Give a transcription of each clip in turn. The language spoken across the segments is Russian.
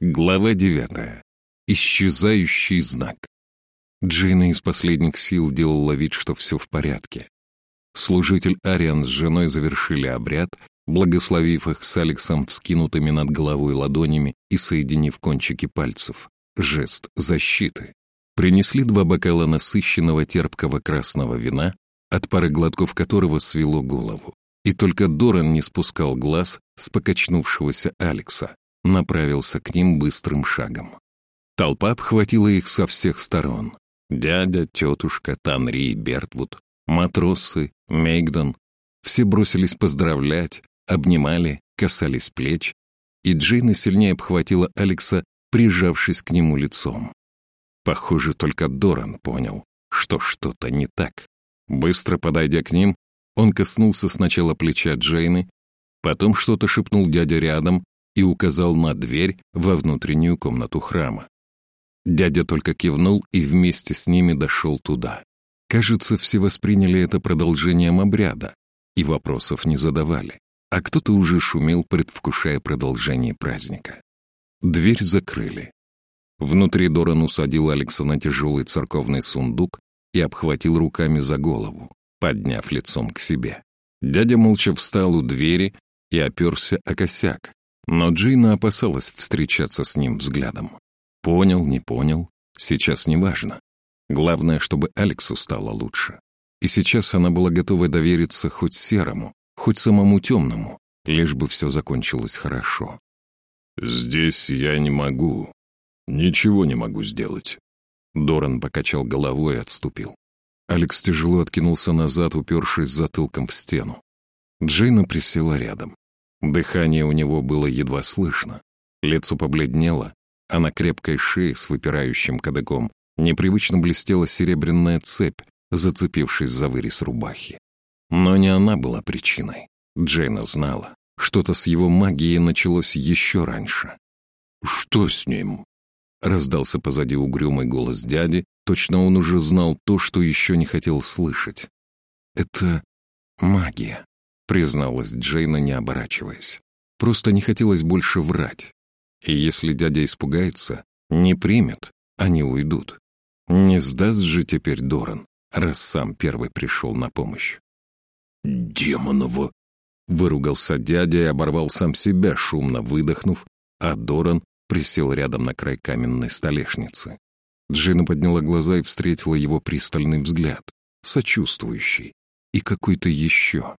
Глава девятая. Исчезающий знак. Джейна из последних сил делала вид, что все в порядке. Служитель Ариан с женой завершили обряд, благословив их с Алексом вскинутыми над головой ладонями и соединив кончики пальцев. Жест защиты. Принесли два бокала насыщенного терпкого красного вина, от пары глотков которого свело голову. И только Доран не спускал глаз с покачнувшегося Алекса, направился к ним быстрым шагом. Толпа обхватила их со всех сторон. Дядя, тетушка, Танри и Бертвуд, матросы, Мейгдон. Все бросились поздравлять, обнимали, касались плеч, и Джейна сильнее обхватила Алекса, прижавшись к нему лицом. Похоже, только Доран понял, что что-то не так. Быстро подойдя к ним, он коснулся сначала плеча Джейны, потом что-то шепнул дядя рядом и указал на дверь во внутреннюю комнату храма. Дядя только кивнул и вместе с ними дошел туда. Кажется, все восприняли это продолжением обряда и вопросов не задавали, а кто-то уже шумел, предвкушая продолжение праздника. Дверь закрыли. Внутри Доран усадил Алекса на тяжелый церковный сундук и обхватил руками за голову, подняв лицом к себе. Дядя молча встал у двери и оперся о косяк, но Джейна опасалась встречаться с ним взглядом. Понял, не понял, сейчас не важно. Главное, чтобы Алексу стало лучше. И сейчас она была готова довериться хоть серому, хоть самому темному, лишь бы все закончилось хорошо. «Здесь я не могу. Ничего не могу сделать». Доран покачал головой и отступил. Алекс тяжело откинулся назад, упершись затылком в стену. Джейна присела рядом. Дыхание у него было едва слышно. Лицо побледнело, а на крепкой шее с выпирающим кадыком непривычно блестела серебряная цепь, зацепившись за вырез рубахи. Но не она была причиной. Джейна знала. Что-то с его магией началось еще раньше. «Что с ним?» Раздался позади угрюмый голос дяди, точно он уже знал то, что еще не хотел слышать. «Это магия», призналась Джейна, не оборачиваясь. Просто не хотелось больше врать. И если дядя испугается, не примет, они уйдут. Не сдаст же теперь Доран, раз сам первый пришел на помощь. «Демоново!» — выругался дядя и оборвал сам себя, шумно выдохнув, а Доран присел рядом на край каменной столешницы. Джина подняла глаза и встретила его пристальный взгляд, сочувствующий, и какой-то еще.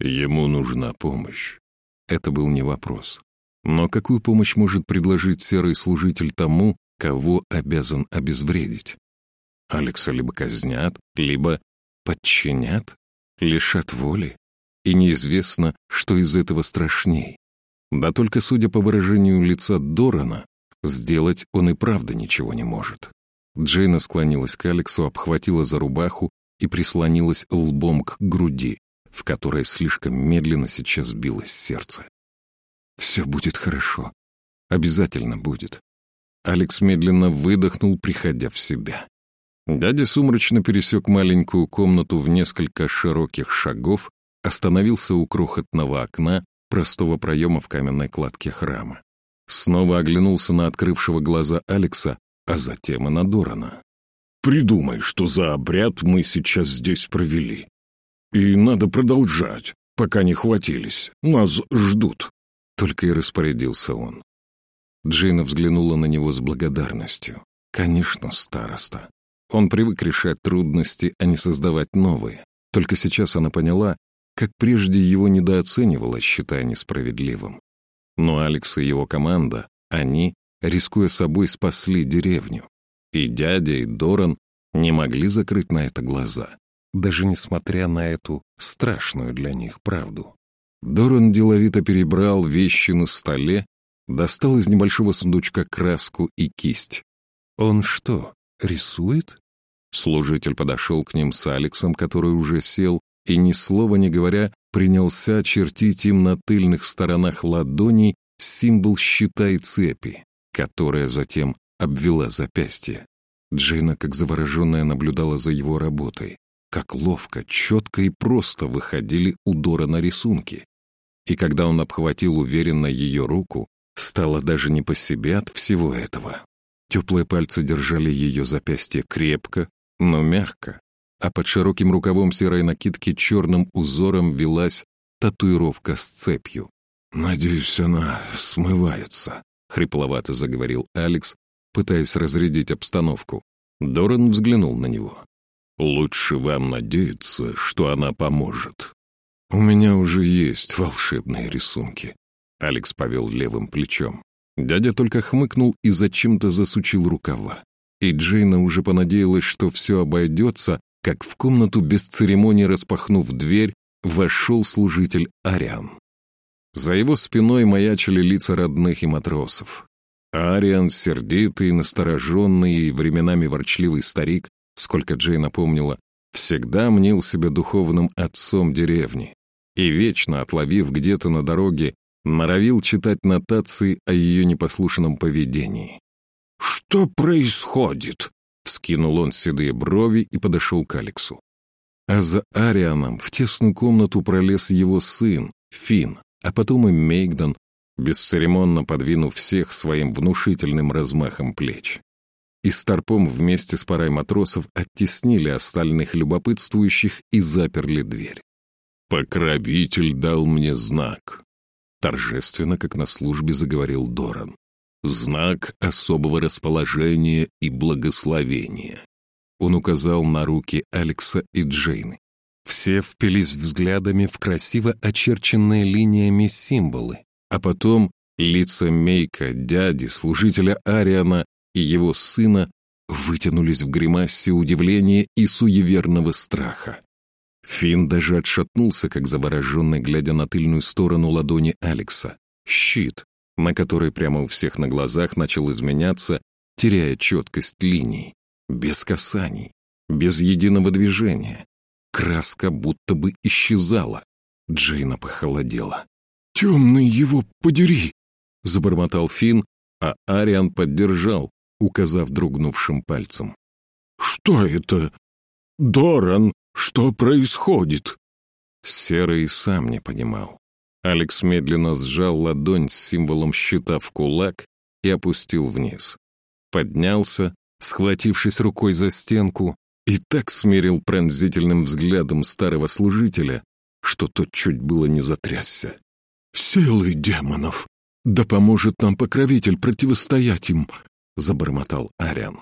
Ему нужна помощь. Это был не вопрос. Но какую помощь может предложить серый служитель тому, кого обязан обезвредить? Алекса либо казнят, либо подчинят, лишат воли. И неизвестно, что из этого страшней. Да только, судя по выражению лица Дорана, сделать он и правда ничего не может. Джейна склонилась к Алексу, обхватила за рубаху и прислонилась лбом к груди, в которой слишком медленно сейчас билось сердце. «Все будет хорошо. Обязательно будет». Алекс медленно выдохнул, приходя в себя. Дядя сумрачно пересек маленькую комнату в несколько широких шагов, остановился у крохотного окна, простого проема в каменной кладке храма. Снова оглянулся на открывшего глаза Алекса, а затем и на Дорана. «Придумай, что за обряд мы сейчас здесь провели. И надо продолжать, пока не хватились. Нас ждут. Только и распорядился он. Джейна взглянула на него с благодарностью. Конечно, староста. Он привык решать трудности, а не создавать новые. Только сейчас она поняла, как прежде его недооценивала, считая несправедливым. Но Алекс и его команда, они, рискуя собой, спасли деревню. И дядя, и Доран не могли закрыть на это глаза даже несмотря на эту страшную для них правду. Доран деловито перебрал вещи на столе, достал из небольшого сундучка краску и кисть. «Он что, рисует?» Служитель подошел к ним с Алексом, который уже сел, и, ни слова не говоря, принялся чертить им на тыльных сторонах ладоней символ щита и цепи, которая затем обвела запястье. Джейна, как завороженная, наблюдала за его работой как ловко, четко и просто выходили у Дора на рисунки. И когда он обхватил уверенно ее руку, Стало даже не по себе от всего этого. Теплые пальцы держали ее запястье крепко, но мягко, а под широким рукавом серой накидки черным узором велась татуировка с цепью. «Надеюсь, она смывается», — хрипловато заговорил Алекс, пытаясь разрядить обстановку. Доран взглянул на него. «Лучше вам надеяться, что она поможет. У меня уже есть волшебные рисунки». Алекс повел левым плечом. Дядя только хмыкнул и зачем-то засучил рукава. И Джейна уже понадеялась, что все обойдется, как в комнату без церемонии распахнув дверь, вошел служитель Ариан. За его спиной маячили лица родных и матросов. Ариан, сердитый, настороженный и временами ворчливый старик, сколько Джейна помнила, всегда мнил себя духовным отцом деревни и, вечно отловив где-то на дороге, норовил читать нотации о ее непослушном поведении. «Что происходит?» — вскинул он седые брови и подошел к Алексу. А за Арианом в тесную комнату пролез его сын, Финн, а потом и Мейгдон, бесцеремонно подвинув всех своим внушительным размахом плеч. И Старпом вместе с парой матросов оттеснили остальных любопытствующих и заперли дверь. «Покровитель дал мне знак», — торжественно, как на службе заговорил Доран. «Знак особого расположения и благословения». Он указал на руки Алекса и Джейны. Все впились взглядами в красиво очерченные линиями символы, а потом лица Мейка, дяди, служителя Ариана и его сына вытянулись в гримасе удивления и суеверного страха. Финн даже отшатнулся, как завороженный, глядя на тыльную сторону ладони Алекса. Щит, на который прямо у всех на глазах начал изменяться, теряя четкость линий. Без касаний, без единого движения. Краска будто бы исчезала. Джейна похолодела. «Темный его подери!» — забормотал Финн, а Ариан поддержал, указав дрогнувшим пальцем. «Что это? Доран, что происходит?» Серый сам не понимал. Алекс медленно сжал ладонь с символом щита в кулак и опустил вниз. Поднялся, схватившись рукой за стенку, и так смерил пронзительным взглядом старого служителя, что тот чуть было не затрясся. «Силы демонов! Да поможет нам покровитель противостоять им!» — забормотал Ариан.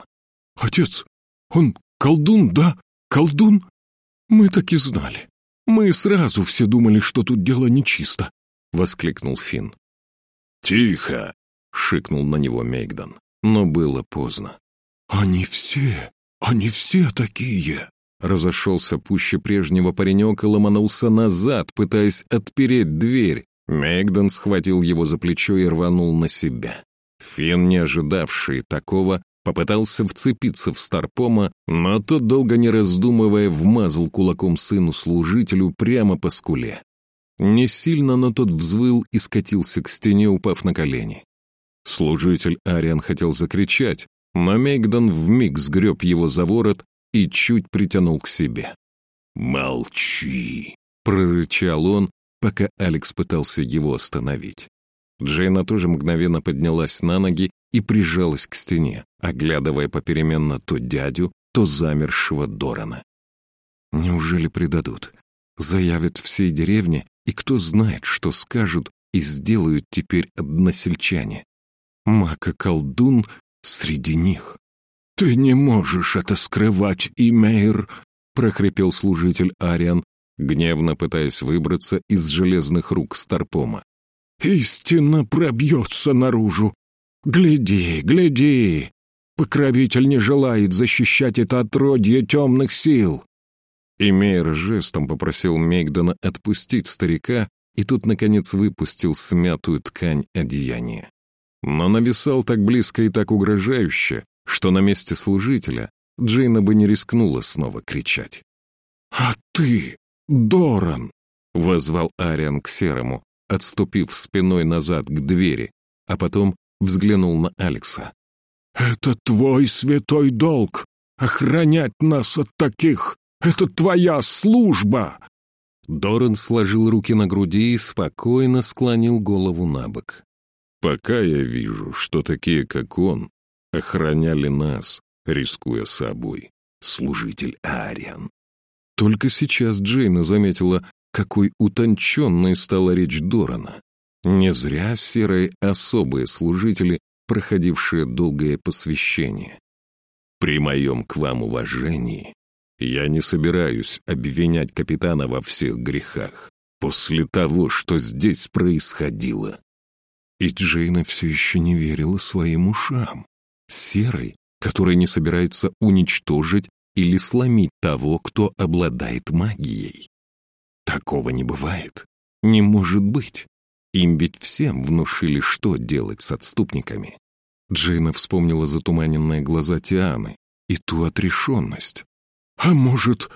«Отец, он колдун, да? Колдун? Мы так и знали. Мы сразу все думали, что тут дело нечисто!» — воскликнул Финн. «Тихо!» — шикнул на него Мейгдан, но было поздно. «Они все, они все такие!» Разошелся пуще прежнего паренек и ломанулся назад, пытаясь отпереть дверь. Мегдон схватил его за плечо и рванул на себя. Фин, не ожидавший такого, попытался вцепиться в Старпома, но тот, долго не раздумывая, вмазал кулаком сыну-служителю прямо по скуле. Не сильно, но тот взвыл и скатился к стене, упав на колени. Служитель Ариан хотел закричать, но Мегдон вмиг сгреб его за ворот и чуть притянул к себе. «Молчи!» — прорычал он, пока Алекс пытался его остановить. Джейна тоже мгновенно поднялась на ноги и прижалась к стене, оглядывая попеременно то дядю, то замершего Дорана. Неужели предадут? Заявят всей деревне, и кто знает, что скажут и сделают теперь односельчане. Мака-колдун среди них. «Ты не можешь это скрывать, Имейр!» — прохрипел служитель Ариан, гневно пытаясь выбраться из железных рук Старпома. «Истина пробьется наружу! Гляди, гляди! Покровитель не желает защищать это отродье темных сил!» Имейр жестом попросил Мегдана отпустить старика, и тут, наконец, выпустил смятую ткань одеяния но нависал так близко и так угрожающе, что на месте служителя Джейна бы не рискнула снова кричать. «А ты, Доран!» — возвал Ариан к Серому, отступив спиной назад к двери, а потом взглянул на Алекса. «Это твой святой долг — охранять нас от таких! Это твоя служба!» Доран сложил руки на груди и спокойно склонил голову на бок. Пока я вижу, что такие, как он, охраняли нас, рискуя собой. Служитель Ариан. Только сейчас Джейна заметила, какой утонченной стала речь Дорана. Не зря серые особые служители, проходившие долгое посвящение. При моем к вам уважении я не собираюсь обвинять капитана во всех грехах после того, что здесь происходило. И Джейна все еще не верила своим ушам. Серый, который не собирается уничтожить или сломить того, кто обладает магией. Такого не бывает. Не может быть. Им ведь всем внушили, что делать с отступниками. Джейна вспомнила затуманенные глаза Тианы и ту отрешенность. «А может,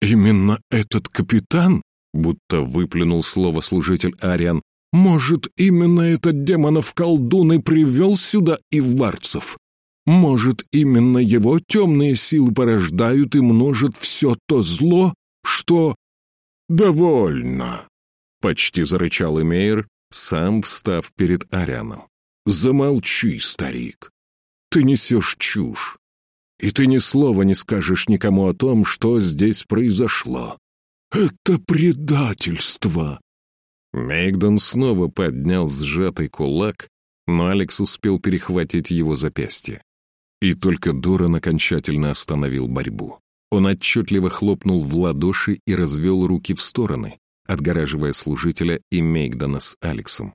именно этот капитан?» Будто выплюнул слово служитель Ариан. «Может, именно этот демонов колдун и привел сюда иварцев? Может, именно его темные силы порождают и множат все то зло, что...» «Довольно!» — почти зарычал Эмейр, сам встав перед Арианом. «Замолчи, старик. Ты несешь чушь. И ты ни слова не скажешь никому о том, что здесь произошло. Это предательство!» Мейгдон снова поднял сжатый кулак, но Алекс успел перехватить его запястье. И только Доран окончательно остановил борьбу. Он отчетливо хлопнул в ладоши и развел руки в стороны, отгораживая служителя и Мейгдона с Алексом.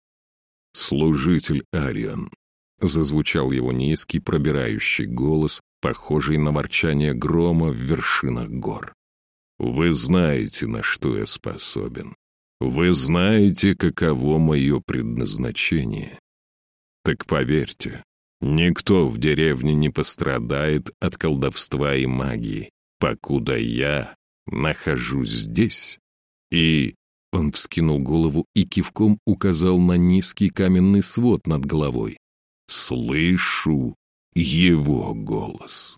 «Служитель Ариан», — зазвучал его низкий пробирающий голос, похожий на ворчание грома в вершинах гор. «Вы знаете, на что я способен. Вы знаете, каково мое предназначение. Так поверьте, никто в деревне не пострадает от колдовства и магии, покуда я нахожусь здесь и он вскинул голову и кивком указал на низкий каменный свод над головой. «Слышу его голос».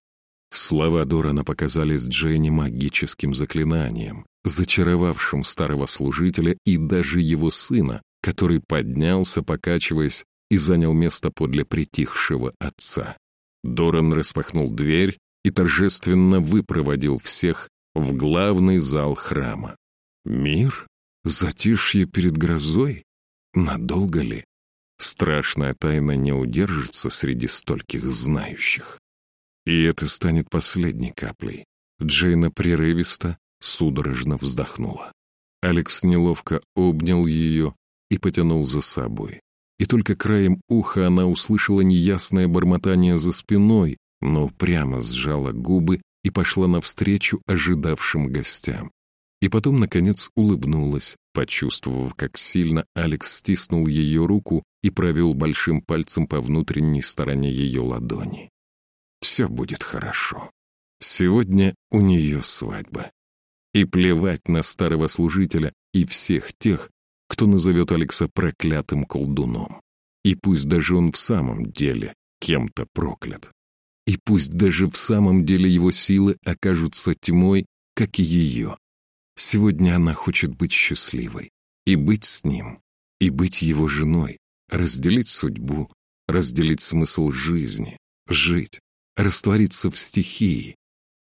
Слова Дорана показались Дженни магическим заклинанием, зачаровавшим старого служителя и даже его сына, который поднялся, покачиваясь, и занял место подле притихшего отца. Доран распахнул дверь и торжественно выпроводил всех в главный зал храма. Мир Затишье перед грозой? Надолго ли? Страшная тайна не удержится среди стольких знающих. И это станет последней каплей. Джейна прерывисто, судорожно вздохнула. Алекс неловко обнял ее и потянул за собой. И только краем уха она услышала неясное бормотание за спиной, но прямо сжала губы и пошла навстречу ожидавшим гостям. И потом, наконец, улыбнулась, почувствовав, как сильно Алекс стиснул ее руку и провел большим пальцем по внутренней стороне ее ладони. «Все будет хорошо. Сегодня у нее свадьба. И плевать на старого служителя и всех тех, кто назовет Алекса проклятым колдуном. И пусть даже он в самом деле кем-то проклят. И пусть даже в самом деле его силы окажутся тьмой, как и ее. Сегодня она хочет быть счастливой. И быть с ним. И быть его женой. Разделить судьбу. Разделить смысл жизни. Жить. Раствориться в стихии.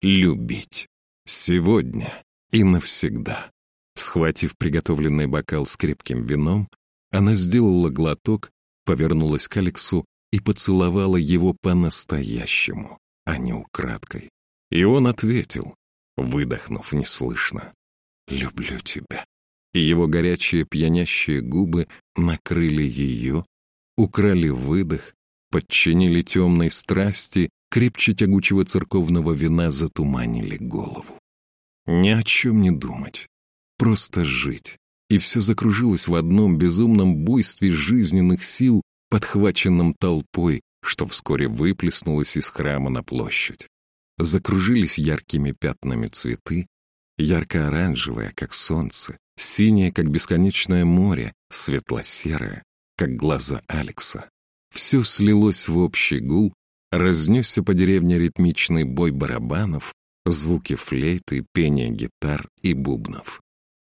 Любить. Сегодня и навсегда. Схватив приготовленный бокал с крепким вином, она сделала глоток, повернулась к Алексу и поцеловала его по-настоящему, а не украдкой. И он ответил, выдохнув неслышно. «Люблю тебя». И его горячие пьянящие губы накрыли ее, украли выдох, подчинили темной страсти, крепче тягучего церковного вина затуманили голову. Ни о чем не думать, просто жить. И все закружилось в одном безумном буйстве жизненных сил, подхваченном толпой, что вскоре выплеснулось из храма на площадь. Закружились яркими пятнами цветы, ярко-оранжевое, как солнце, синее, как бесконечное море, светло-серое, как глаза Алекса. Все слилось в общий гул, разнесся по деревне ритмичный бой барабанов, звуки флейты, пение гитар и бубнов.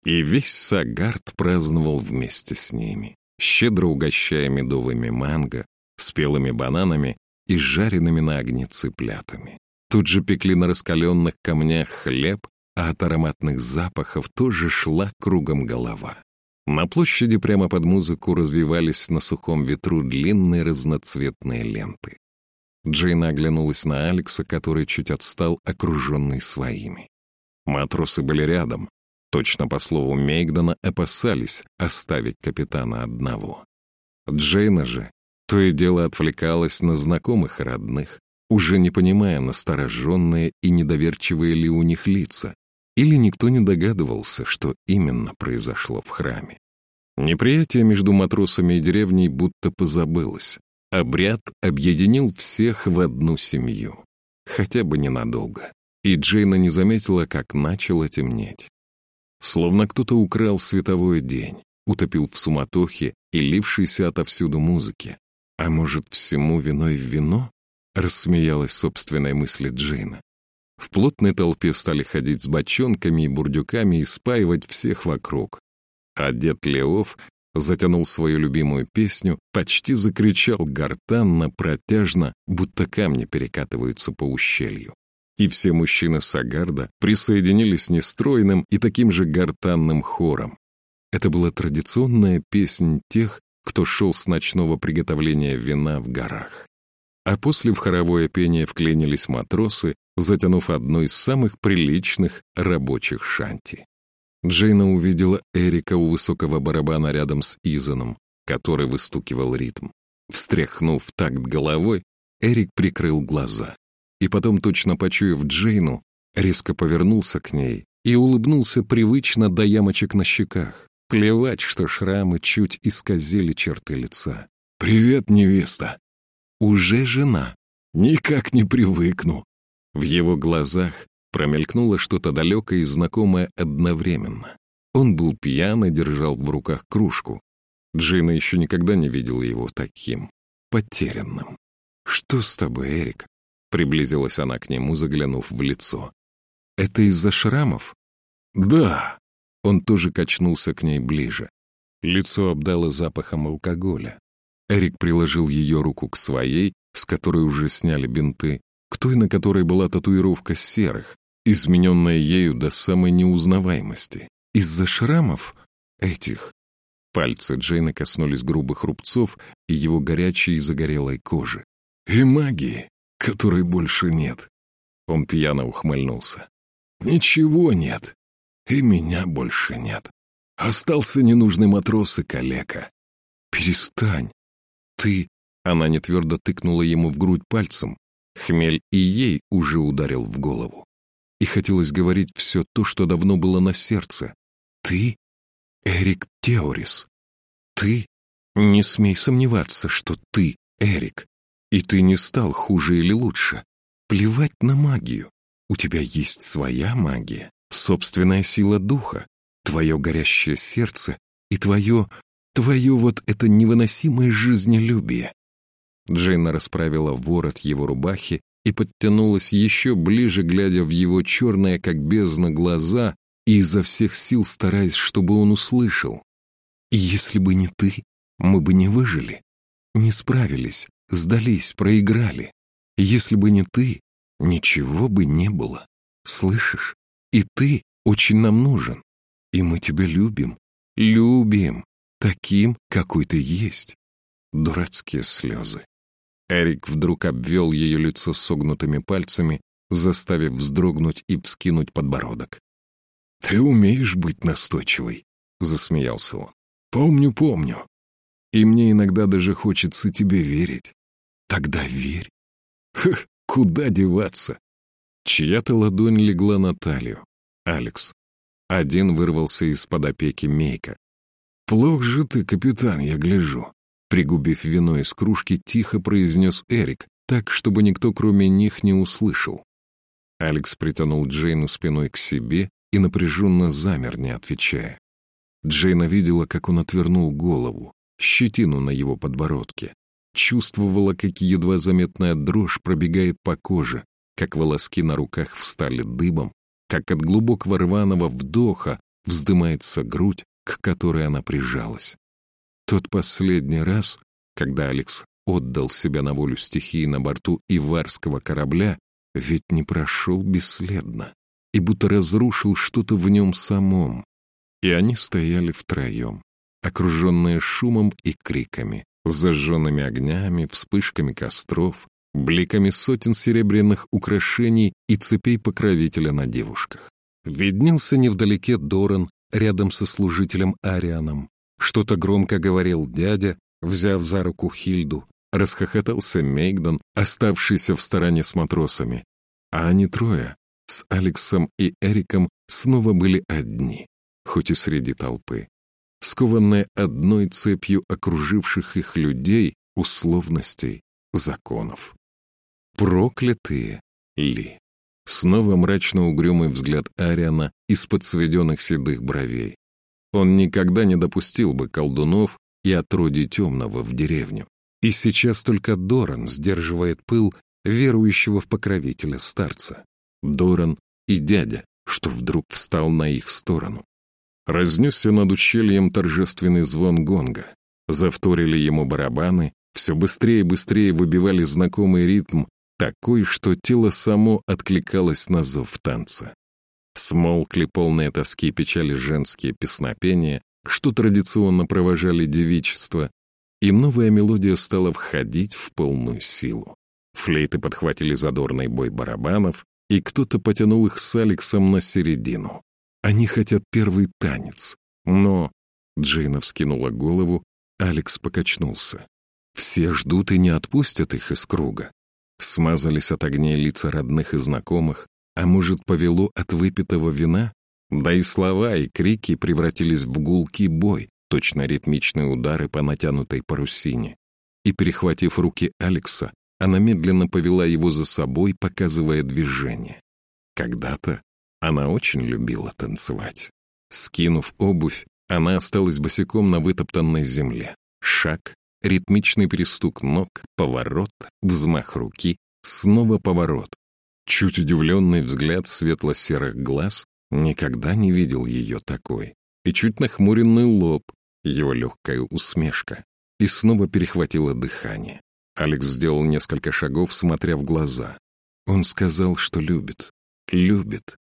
И весь Сагард праздновал вместе с ними. Щедро угощая медовыми манго, спелыми бананами и жареными на огне цыплятами. Тут же пекли на раскаленных камнях хлеб, а от ароматных запахов тоже шла кругом голова. На площади прямо под музыку развивались на сухом ветру длинные разноцветные ленты. Джейна оглянулась на Алекса, который чуть отстал, окруженный своими. Матросы были рядом. Точно по слову Мейгдона опасались оставить капитана одного. Джейна же то и дело отвлекалась на знакомых и родных, уже не понимая, настороженные и недоверчивые ли у них лица, или никто не догадывался, что именно произошло в храме. Неприятие между матросами и деревней будто позабылось. Обряд объединил всех в одну семью. Хотя бы ненадолго. И Джейна не заметила, как начало темнеть. Словно кто-то украл световой день, утопил в суматохе и лившейся отовсюду музыки. А может, всему виной вино? Рассмеялась собственной мысли Джейна. В плотной толпе стали ходить с бочонками и бурдюками и спаивать всех вокруг. А дед Леов затянул свою любимую песню, почти закричал гортанно, протяжно, будто камни перекатываются по ущелью. И все мужчины Сагарда присоединились нестройным и таким же гортанным хором. Это была традиционная песнь тех, кто шел с ночного приготовления вина в горах. А после в хоровое пение вклинились матросы, затянув одну из самых приличных рабочих шанти. Джейна увидела Эрика у высокого барабана рядом с Изаном, который выстукивал ритм. Встряхнув такт головой, Эрик прикрыл глаза. И потом, точно почуяв Джейну, резко повернулся к ней и улыбнулся привычно до ямочек на щеках. Плевать, что шрамы чуть исказили черты лица. «Привет, невеста!» «Уже жена!» «Никак не привыкну!» В его глазах промелькнуло что-то далекое и знакомое одновременно. Он был пьян и держал в руках кружку. Джина еще никогда не видела его таким, потерянным. «Что с тобой, Эрик?» Приблизилась она к нему, заглянув в лицо. «Это из-за шрамов?» «Да». Он тоже качнулся к ней ближе. Лицо обдало запахом алкоголя. Эрик приложил ее руку к своей, с которой уже сняли бинты, к той, на которой была татуировка серых, измененная ею до самой неузнаваемости. Из-за шрамов этих. Пальцы Джейна коснулись грубых рубцов и его горячей и загорелой кожи. И магии, которой больше нет. Он пьяно ухмыльнулся. Ничего нет. И меня больше нет. Остался ненужный матрос и калека. Перестань. Ты... Она нетвердо тыкнула ему в грудь пальцем, Хмель и ей уже ударил в голову. И хотелось говорить все то, что давно было на сердце. «Ты Эрик Теорис. Ты не смей сомневаться, что ты Эрик. И ты не стал хуже или лучше. Плевать на магию. У тебя есть своя магия, собственная сила духа, твое горящее сердце и твое... твое вот это невыносимое жизнелюбие. Джейна расправила ворот его рубахи и подтянулась еще ближе, глядя в его черные, как бездна, глаза и изо всех сил стараясь, чтобы он услышал. «Если бы не ты, мы бы не выжили, не справились, сдались, проиграли. Если бы не ты, ничего бы не было. Слышишь? И ты очень нам нужен. И мы тебя любим, любим, таким, какой ты есть». Дурацкие слезы. Эрик вдруг обвел ее лицо согнутыми пальцами, заставив вздрогнуть и вскинуть подбородок. «Ты умеешь быть настойчивой», — засмеялся он. «Помню, помню. И мне иногда даже хочется тебе верить. Тогда верь. Хх, куда деваться?» Чья-то ладонь легла на талию. Алекс. Один вырвался из-под опеки Мейка. «Плох же ты, капитан, я гляжу. Пригубив вино из кружки, тихо произнес Эрик, так, чтобы никто кроме них не услышал. Алекс притянул Джейну спиной к себе и напряженно замер, не отвечая. Джейна видела, как он отвернул голову, щетину на его подбородке. Чувствовала, как едва заметная дрожь пробегает по коже, как волоски на руках встали дыбом, как от глубокого рваного вдоха вздымается грудь, к которой она прижалась. Тот последний раз, когда Алекс отдал себя на волю стихии на борту иварского корабля, ведь не прошел бесследно и будто разрушил что-то в нем самом. И они стояли втроем, окруженные шумом и криками, зажженными огнями, вспышками костров, бликами сотен серебряных украшений и цепей покровителя на девушках. Виднелся невдалеке Доран рядом со служителем Арианом. Что-то громко говорил дядя, взяв за руку Хильду. Расхохотался Мейгдон, оставшийся в стороне с матросами. А они трое, с Алексом и Эриком, снова были одни, хоть и среди толпы. Скованные одной цепью окруживших их людей, условностей, законов. Проклятые ли? Снова мрачно-угрюмый взгляд Ариана из-под сведенных седых бровей. Он никогда не допустил бы колдунов и отродий темного в деревню. И сейчас только Доран сдерживает пыл верующего в покровителя старца. Доран и дядя, что вдруг встал на их сторону. Разнесся над ущельем торжественный звон гонга. Завторили ему барабаны, все быстрее и быстрее выбивали знакомый ритм, такой, что тело само откликалось на зов танца. Смолкли полные тоски и печали женские песнопения, что традиционно провожали девичество, и новая мелодия стала входить в полную силу. Флейты подхватили задорный бой барабанов, и кто-то потянул их с Алексом на середину. Они хотят первый танец, но... Джейна вскинула голову, Алекс покачнулся. Все ждут и не отпустят их из круга. Смазались от огней лица родных и знакомых, а может, повело от выпитого вина? Да и слова, и крики превратились в гулкий бой, точно ритмичные удары по натянутой парусине. И, перехватив руки Алекса, она медленно повела его за собой, показывая движение. Когда-то она очень любила танцевать. Скинув обувь, она осталась босиком на вытоптанной земле. Шаг, ритмичный перестук ног, поворот, взмах руки, снова поворот. Чуть удивленный взгляд светло-серых глаз никогда не видел ее такой. И чуть нахмуренный лоб, его легкая усмешка. И снова перехватило дыхание. Алекс сделал несколько шагов, смотря в глаза. Он сказал, что любит. Любит.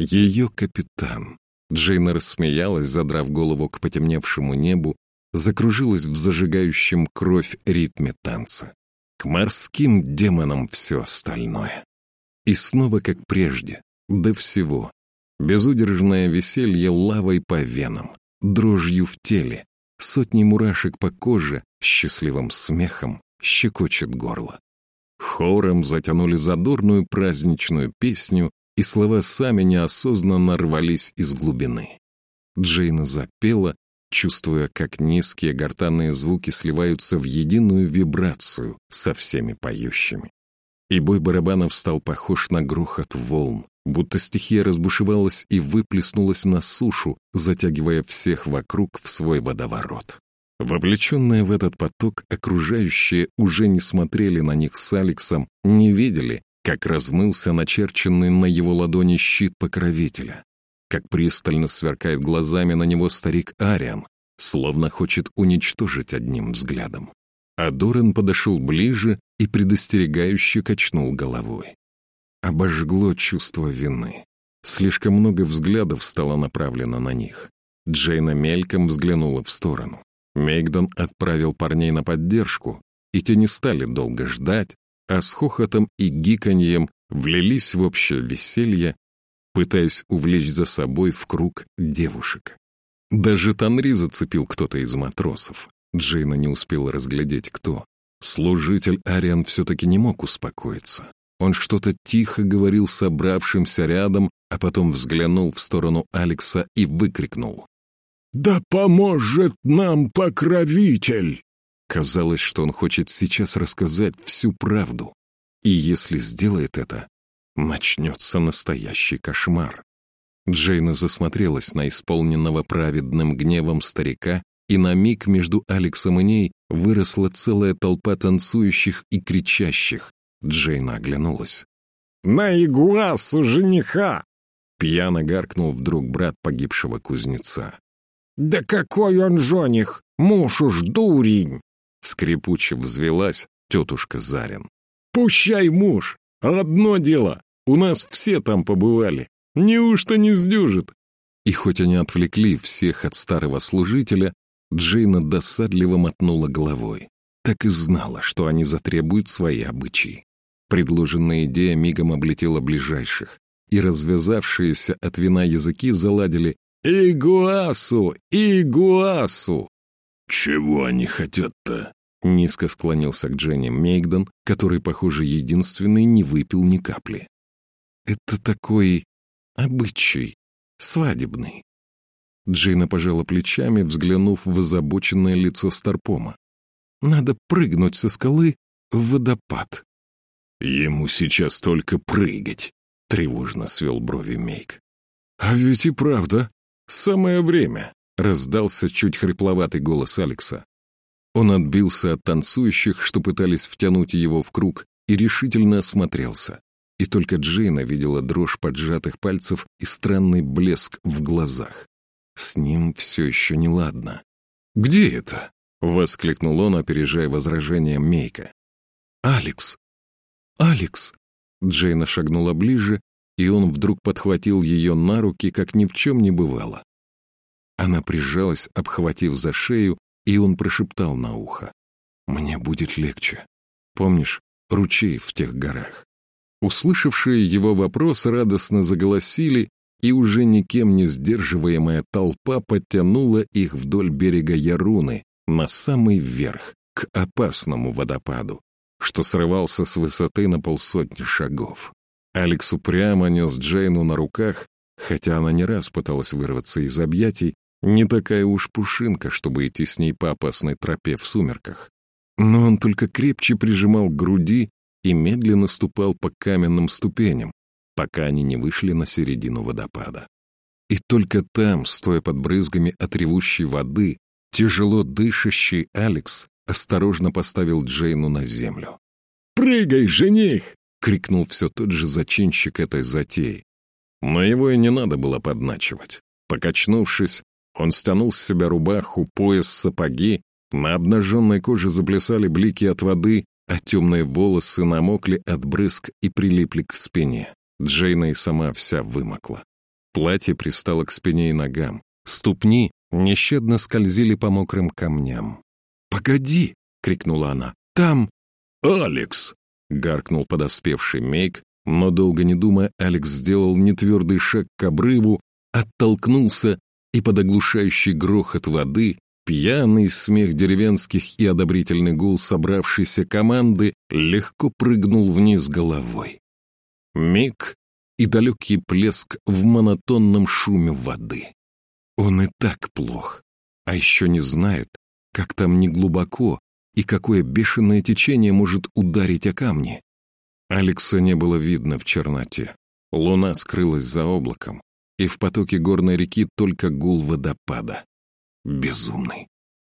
Ее капитан. Джейна рассмеялась, задрав голову к потемневшему небу, закружилась в зажигающем кровь ритме танца. К морским демонам все остальное. И снова, как прежде, до всего. Безудержное веселье лавой по венам, дрожью в теле, сотни мурашек по коже, счастливым смехом, щекочет горло. Хором затянули задорную праздничную песню, и слова сами неосознанно рвались из глубины. Джейна запела, чувствуя, как низкие гортанные звуки сливаются в единую вибрацию со всеми поющими. И бой барабанов стал похож на грохот волн, будто стихия разбушевалась и выплеснулась на сушу, затягивая всех вокруг в свой водоворот. Вовлеченные в этот поток, окружающие уже не смотрели на них с Алексом, не видели, как размылся начерченный на его ладони щит покровителя, как пристально сверкает глазами на него старик Ариан, словно хочет уничтожить одним взглядом. А Доран подошел ближе и предостерегающе качнул головой. Обожгло чувство вины. Слишком много взглядов стало направлено на них. Джейна мельком взглянула в сторону. Мейгдон отправил парней на поддержку, и те не стали долго ждать, а с хохотом и гиканьем влились в общее веселье, пытаясь увлечь за собой в круг девушек. Даже Танри зацепил кто-то из матросов. Джейна не успела разглядеть, кто. Служитель Ариан все-таки не мог успокоиться. Он что-то тихо говорил собравшимся рядом, а потом взглянул в сторону Алекса и выкрикнул. «Да поможет нам покровитель!» Казалось, что он хочет сейчас рассказать всю правду. И если сделает это, начнется настоящий кошмар. Джейна засмотрелась на исполненного праведным гневом старика, и на миг между Алексом и ней выросла целая толпа танцующих и кричащих. Джейна оглянулась. «На игуасу жениха!» Пьяно гаркнул вдруг брат погибшего кузнеца. «Да какой он жених! Муж уж дурень!» Скрипуче взвелась тетушка Зарин. «Пущай муж! Одно дело! У нас все там побывали! Неужто не сдюжит?» И хоть они отвлекли всех от старого служителя, Джейна досадливо мотнула головой. Так и знала, что они затребуют свои обычаи. Предложенная идея мигом облетела ближайших, и развязавшиеся от вина языки заладили «Игуасу! Игуасу!» «Чего они хотят-то?» Низко склонился к Дженни Мейгден, который, похоже, единственный не выпил ни капли. «Это такой обычай, свадебный». Джейна пожала плечами, взглянув в озабоченное лицо Старпома. «Надо прыгнуть со скалы в водопад». «Ему сейчас только прыгать», — тревожно свел брови Мейк. «А ведь и правда, самое время», — раздался чуть хрипловатый голос Алекса. Он отбился от танцующих, что пытались втянуть его в круг, и решительно осмотрелся. И только Джейна видела дрожь поджатых пальцев и странный блеск в глазах. С ним все еще неладно. «Где это?» — воскликнул он, опережая возражение Мейка. «Алекс! Алекс!» Джейна шагнула ближе, и он вдруг подхватил ее на руки, как ни в чем не бывало. Она прижалась, обхватив за шею, и он прошептал на ухо. «Мне будет легче. Помнишь, ручей в тех горах?» Услышавшие его вопрос радостно заголосили, и уже никем не сдерживаемая толпа подтянула их вдоль берега Яруны, на самый верх, к опасному водопаду, что срывался с высоты на полсотни шагов. Алекс упрямо нес Джейну на руках, хотя она не раз пыталась вырваться из объятий, не такая уж пушинка, чтобы идти с ней по опасной тропе в сумерках. Но он только крепче прижимал к груди и медленно ступал по каменным ступеням, пока они не вышли на середину водопада. И только там, стоя под брызгами от ревущей воды, тяжело дышащий Алекс осторожно поставил Джейну на землю. «Прыгай, жених!» — крикнул все тот же зачинщик этой затеи. Но его и не надо было подначивать. Покачнувшись, он стянул с себя рубаху, пояс, сапоги, на обнаженной коже заплясали блики от воды, а темные волосы намокли от брызг и прилипли к спине. Джейна и сама вся вымокла. Платье пристало к спине и ногам. Ступни нещадно скользили по мокрым камням. «Погоди!» — крикнула она. «Там...» «Алекс!» — гаркнул подоспевший Мейк, но, долго не думая, Алекс сделал нетвердый шаг к обрыву, оттолкнулся и под оглушающий грохот воды, пьяный смех деревенских и одобрительный гул собравшейся команды легко прыгнул вниз головой. Миг и далекий плеск в монотонном шуме воды. Он и так плох, а еще не знает, как там неглубоко и какое бешеное течение может ударить о камни. Алекса не было видно в черноте. Луна скрылась за облаком, и в потоке горной реки только гул водопада. Безумный.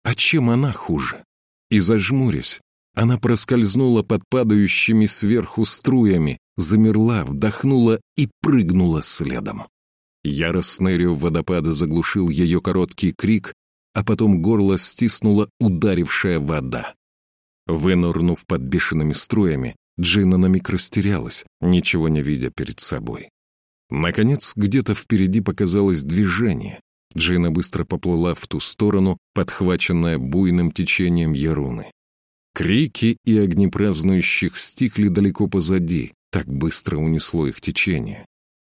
А чем она хуже? И зажмурясь, она проскользнула под падающими сверху струями, замерла, вдохнула и прыгнула следом. Яростный рев водопада заглушил ее короткий крик, а потом горло стиснула ударившая вода. Вынурнув под бешеными струями, Джина на миг растерялась, ничего не видя перед собой. Наконец, где-то впереди показалось движение. Джина быстро поплыла в ту сторону, подхваченная буйным течением Яруны. Крики и огни празднующих стихли далеко позади, так быстро унесло их течение.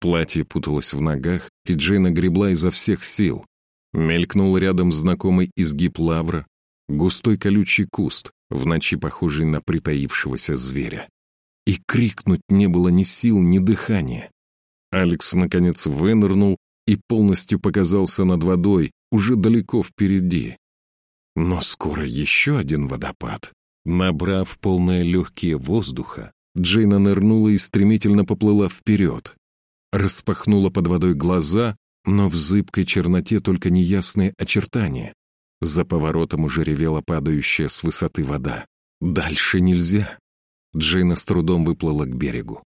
Платье путалось в ногах, и Джейна гребла изо всех сил. Мелькнул рядом знакомый изгиб лавра, густой колючий куст, в ночи похожий на притаившегося зверя. И крикнуть не было ни сил, ни дыхания. Алекс, наконец, вынырнул и полностью показался над водой, уже далеко впереди. Но скоро еще один водопад. Набрав полные легкие воздуха, Джейна нырнула и стремительно поплыла вперед. Распахнула под водой глаза, но в зыбкой черноте только неясные очертания. За поворотом уже ревела падающая с высоты вода. Дальше нельзя. Джейна с трудом выплыла к берегу.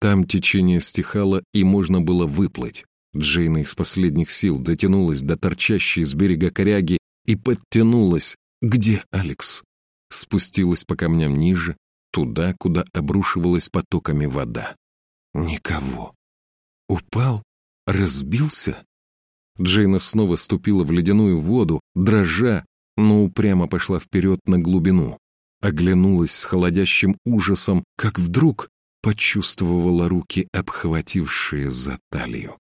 Там течение стихало, и можно было выплыть. Джейна из последних сил дотянулась до торчащей с берега коряги и подтянулась. Где Алекс? Спустилась по камням ниже, туда, куда обрушивалась потоками вода. Никого. Упал? Разбился? Джейна снова ступила в ледяную воду, дрожа, но упрямо пошла вперед на глубину. Оглянулась с холодящим ужасом, как вдруг почувствовала руки, обхватившие за талию.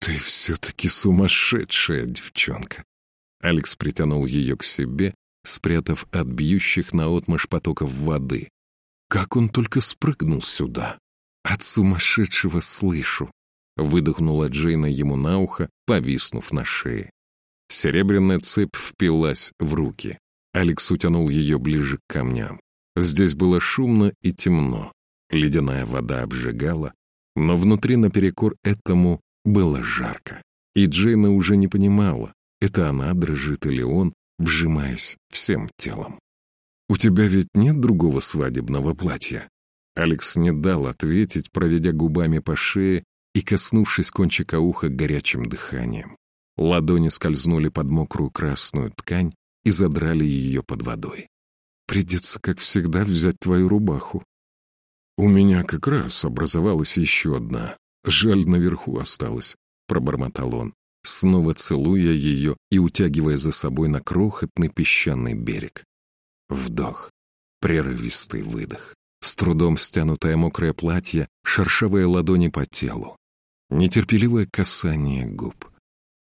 «Ты все-таки сумасшедшая девчонка!» Алекс притянул ее к себе, спрятав от бьющих наотмашь потоков воды. Как он только спрыгнул сюда! От сумасшедшего слышу! Выдохнула Джейна ему на ухо, повиснув на шее. Серебряная цепь впилась в руки. Алекс утянул ее ближе к камням. Здесь было шумно и темно. Ледяная вода обжигала, но внутри наперекор этому было жарко. И Джейна уже не понимала, это она дрожит или он, вжимаясь всем телом. «У тебя ведь нет другого свадебного платья?» Алекс не дал ответить, проведя губами по шее и коснувшись кончика уха горячим дыханием. Ладони скользнули под мокрую красную ткань и задрали ее под водой. «Придется, как всегда, взять твою рубаху». «У меня как раз образовалась еще одна. Жаль, наверху осталась», — пробормотал он, снова целуя ее и утягивая за собой на крохотный песчаный берег. Вдох, прерывистый выдох, с трудом стянутое мокрое платье, шершавые ладони по телу, нетерпеливое касание губ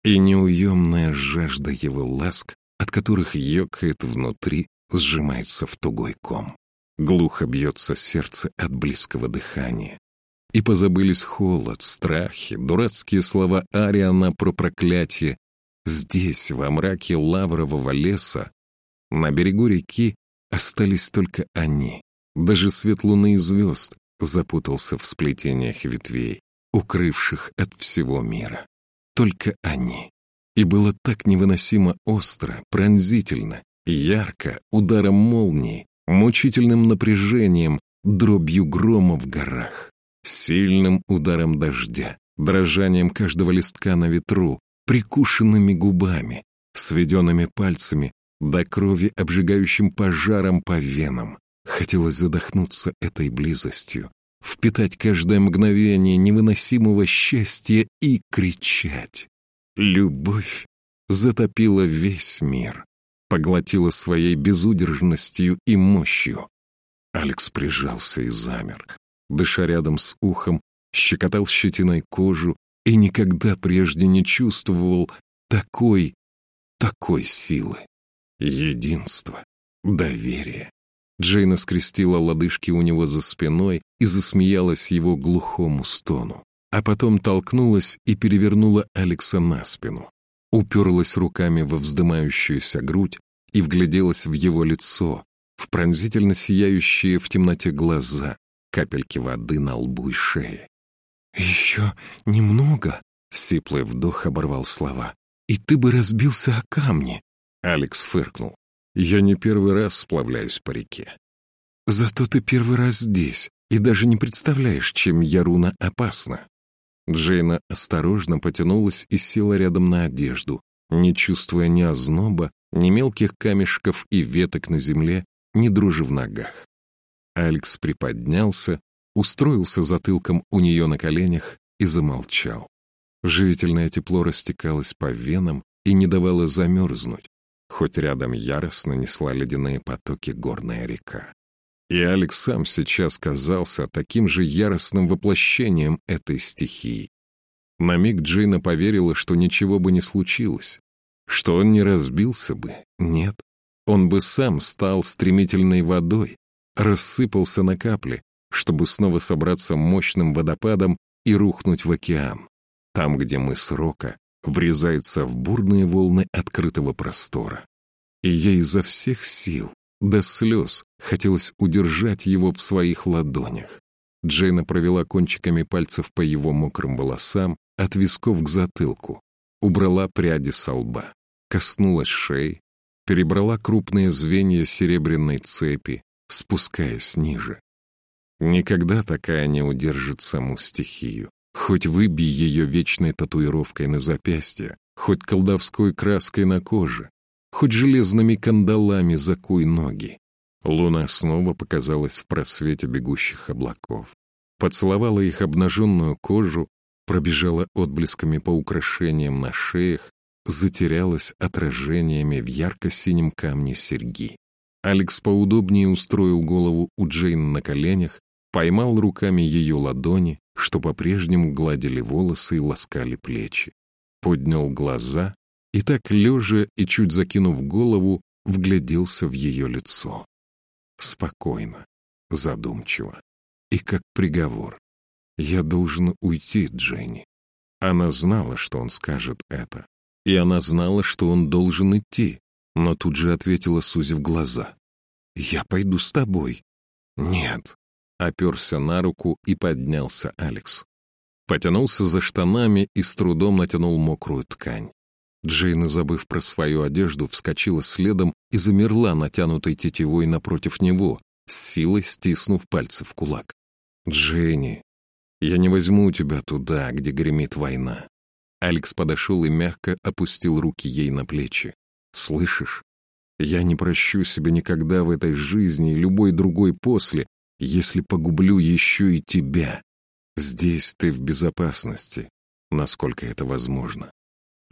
и неуемная жажда его ласк, от которых ёкает внутри, сжимается в тугой ком. Глухо бьется сердце от близкого дыхания. И позабылись холод, страхи, дурацкие слова Ариана про проклятие. Здесь, во мраке лаврового леса, на берегу реки, остались только они. Даже свет луны и звезд запутался в сплетениях ветвей укрывших от всего мира. Только они. И было так невыносимо остро, пронзительно, ярко, ударом молнии, мучительным напряжением, дробью грома в горах, сильным ударом дождя, дрожанием каждого листка на ветру, прикушенными губами, сведенными пальцами, до крови обжигающим пожаром по венам. Хотелось задохнуться этой близостью, впитать каждое мгновение невыносимого счастья и кричать. Любовь затопила весь мир, поглотила своей безудержностью и мощью. Алекс прижался и замер, дыша рядом с ухом, щекотал щетиной кожу и никогда прежде не чувствовал такой, такой силы, единства, доверия. Джейна скрестила лодыжки у него за спиной и засмеялась его глухому стону. А потом толкнулась и перевернула Алекса на спину. Уперлась руками во вздымающуюся грудь и вгляделась в его лицо, в пронзительно сияющие в темноте глаза, капельки воды на лбу и шее. «Еще немного», — сиплый вдох оборвал слова, «и ты бы разбился о камни». Алекс фыркнул. Я не первый раз сплавляюсь по реке. Зато ты первый раз здесь и даже не представляешь, чем Яруна опасна. Джейна осторожно потянулась и села рядом на одежду, не чувствуя ни озноба, ни мелких камешков и веток на земле, ни дружи в ногах. Алекс приподнялся, устроился затылком у нее на коленях и замолчал. Живительное тепло растекалось по венам и не давало замерзнуть, хоть рядом яростно несла ледяные потоки горная река. И Алекс сам сейчас казался таким же яростным воплощением этой стихии. На миг Джейна поверила, что ничего бы не случилось, что он не разбился бы, нет. Он бы сам стал стремительной водой, рассыпался на капли, чтобы снова собраться мощным водопадом и рухнуть в океан, там, где мыс Рока врезается в бурные волны открытого простора. И ей изо всех сил, до слез, хотелось удержать его в своих ладонях. Джейна провела кончиками пальцев по его мокрым волосам от висков к затылку, убрала пряди со лба, коснулась шеи, перебрала крупные звенья серебряной цепи, спускаясь ниже. Никогда такая не удержит саму стихию. Хоть выбей ее вечной татуировкой на запястье, хоть колдовской краской на коже, хоть железными кандалами закуй ноги. Луна снова показалась в просвете бегущих облаков. Поцеловала их обнаженную кожу, пробежала отблесками по украшениям на шеях, затерялась отражениями в ярко-синем камне серьги. Алекс поудобнее устроил голову у Джейн на коленях, поймал руками ее ладони, что по-прежнему гладили волосы и ласкали плечи. Поднял глаза и так, лежа и чуть закинув голову, вгляделся в ее лицо. Спокойно, задумчиво и как приговор. «Я должен уйти, Дженни». Она знала, что он скажет это. И она знала, что он должен идти, но тут же ответила, сузив глаза. «Я пойду с тобой». «Нет». Оперся на руку и поднялся Алекс. Потянулся за штанами и с трудом натянул мокрую ткань. Джейна, забыв про свою одежду, вскочила следом и замерла натянутой тетивой напротив него, с силой стиснув пальцы в кулак. «Дженни, я не возьму тебя туда, где гремит война. Алекс подошел и мягко опустил руки ей на плечи. «Слышишь? Я не прощу себя никогда в этой жизни и любой другой после, если погублю еще и тебя. Здесь ты в безопасности, насколько это возможно.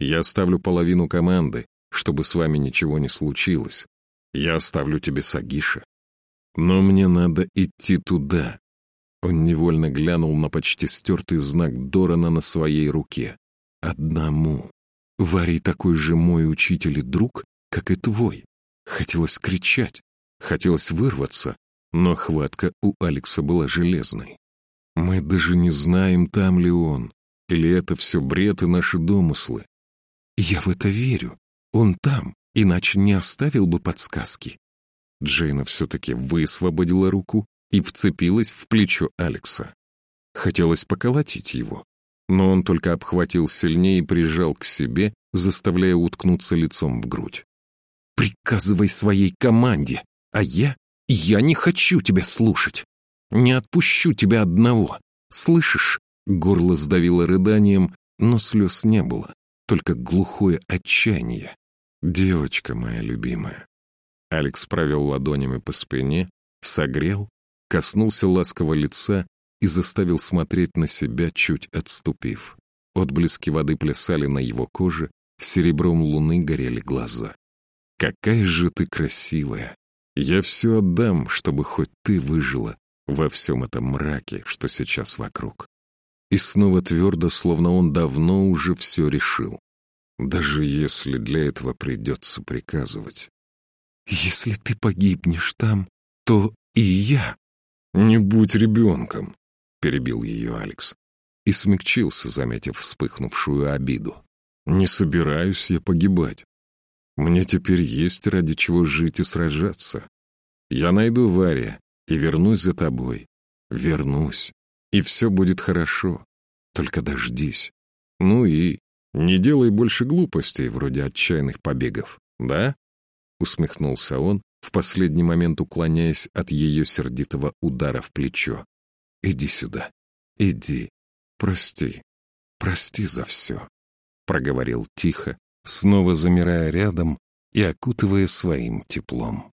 Я оставлю половину команды, чтобы с вами ничего не случилось. Я оставлю тебе Сагиша. Но мне надо идти туда». Он невольно глянул на почти стертый знак Дорана на своей руке одному. Варий такой же мой учитель и друг, как и твой. Хотелось кричать, хотелось вырваться, но хватка у Алекса была железной. Мы даже не знаем, там ли он, или это все бред и наши домыслы. Я в это верю. Он там, иначе не оставил бы подсказки. Джейна все-таки высвободила руку и вцепилась в плечо Алекса. Хотелось поколотить его, но он только обхватил сильнее и прижал к себе, заставляя уткнуться лицом в грудь. «Приказывай своей команде, а я... я не хочу тебя слушать. Не отпущу тебя одного. Слышишь?» Горло сдавило рыданием, но слез не было, только глухое отчаяние. «Девочка моя любимая». Алекс провел ладонями по спине, согрел, коснулся ласкового лица и заставил смотреть на себя, чуть отступив. Отблески воды плясали на его коже, серебром луны горели глаза. «Какая же ты красивая! Я все отдам, чтобы хоть ты выжила во всем этом мраке, что сейчас вокруг». И снова твердо, словно он давно уже все решил. Даже если для этого придется приказывать. «Если ты погибнешь там, то и я...» «Не будь ребенком», — перебил ее Алекс. И смягчился, заметив вспыхнувшую обиду. «Не собираюсь я погибать. Мне теперь есть ради чего жить и сражаться. Я найду Варя и вернусь за тобой. Вернусь, и все будет хорошо. Только дождись. Ну и не делай больше глупостей, вроде отчаянных побегов, да?» Усмехнулся он, в последний момент уклоняясь от ее сердитого удара в плечо. Иди сюда. Иди. Прости. Прости за все. Проговорил тихо, снова замирая рядом и окутывая своим теплом.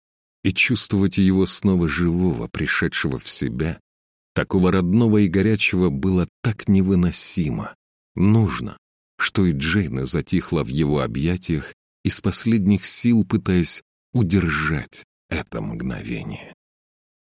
И чувствовать его снова живого, пришедшего в себя, такого родного и горячего, было так невыносимо. Нужно, что и Джейна затихла в его объятиях, из последних сил пытаясь удержать это мгновение.